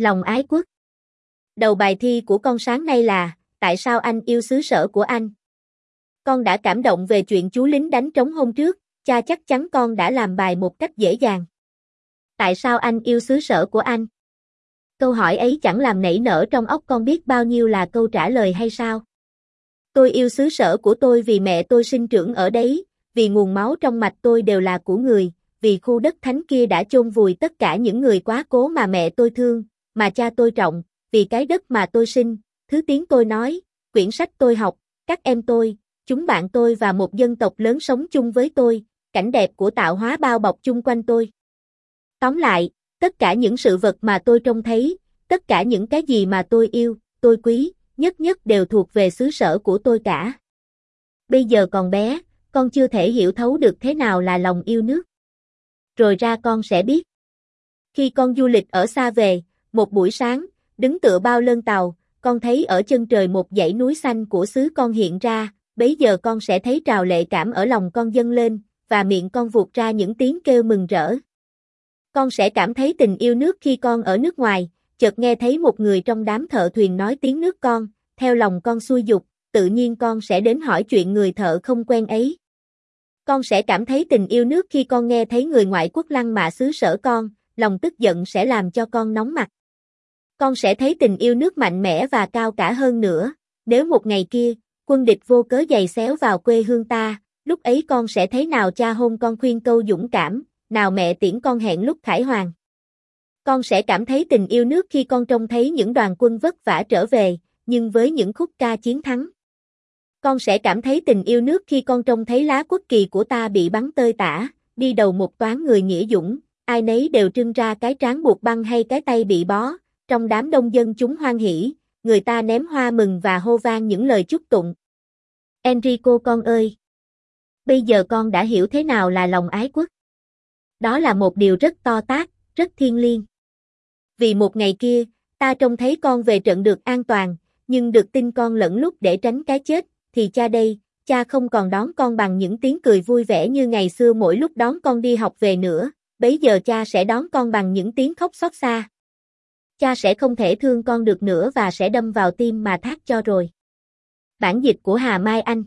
Lòng ái quốc. Đầu bài thi của con sáng nay là, tại sao anh yêu xứ sở của anh? Con đã cảm động về chuyện chú lính đánh trống hôm trước, cha chắc chắn con đã làm bài một cách dễ dàng. Tại sao anh yêu xứ sở của anh? Câu hỏi ấy chẳng làm nảy nở trong óc con biết bao nhiêu là câu trả lời hay sao? Tôi yêu xứ sở của tôi vì mẹ tôi sinh trưởng ở đấy, vì nguồn máu trong mạch tôi đều là của người, vì khu đất thánh kia đã chôn vùi tất cả những người quá cố mà mẹ tôi thương, mà cha tôi trọng, vì cái đất mà tôi sinh, thứ tiếng tôi nói, quyển sách tôi học, các em tôi, chúng bạn tôi và một dân tộc lớn sống chung với tôi, cảnh đẹp của tạo hóa bao bọc chung quanh tôi. Tóm lại, tất cả những sự vật mà tôi trông thấy, tất cả những cái gì mà tôi yêu, tôi quý, nhất nhất đều thuộc về xứ sở của tôi cả. Bây giờ còn bé, con chưa thể hiểu thấu được thế nào là lòng yêu nước. Rồi ra con sẽ biết. Khi con du lịch ở xa về, một buổi sáng, đứng tựa bao lơn tàu, con thấy ở chân trời một dãy núi xanh của xứ con hiện ra, bấy giờ con sẽ thấy trào lệ cảm ở lòng con dâng lên, và miệng con vụt ra những tiếng kêu mừng rỡ. Con sẽ cảm thấy tình yêu nước khi con ở nước ngoài, chợt nghe thấy một người trong đám thợ thuyền nói tiếng nước con, theo lòng con xuôi dục, tự nhiên con sẽ đến hỏi chuyện người thợ không quen ấy. Con sẽ cảm thấy tình yêu nước khi con nghe thấy người ngoại quốc lăng mạ xứ sở con, lòng tức giận sẽ làm cho con nóng mặt. Con sẽ thấy tình yêu nước mạnh mẽ và cao cả hơn nữa, nếu một ngày kia, quân địch vô cớ giày xéo vào quê hương ta, lúc ấy con sẽ thấy nào cha hôn con khuyên câu dũng cảm, nào mẹ tiễn con hẹn lúc khải hoàng. Con sẽ cảm thấy tình yêu nước khi con trông thấy những đoàn quân vất vả trở về, nhưng với những khúc ca chiến thắng. Con sẽ cảm thấy tình yêu nước khi con trông thấy lá quốc kỳ của ta bị bắn tơi tả, đi đầu một toán người nghĩa dũng, ai nấy đều trưng ra cái trán buộc băng hay cái tay bị bó, trong đám đông dân chúng hoan hỷ, người ta ném hoa mừng và hô vang những lời chúc tụng. Enrico con ơi! Bây giờ con đã hiểu thế nào là lòng ái quốc. Đó là một điều rất to tát, rất thiêng liêng. Vì một ngày kia, ta trông thấy con về trận được an toàn, nhưng được tin con lẫn lúc để tránh cái chết, thì cha đây, cha không còn đón con bằng những tiếng cười vui vẻ như ngày xưa mỗi lúc đón con đi học về nữa, bấy giờ cha sẽ đón con bằng những tiếng khóc xót xa. Cha sẽ không thể thương con được nữa và sẽ đâm vào tim mà thác cho rồi. Bản dịch của Hà Mai Anh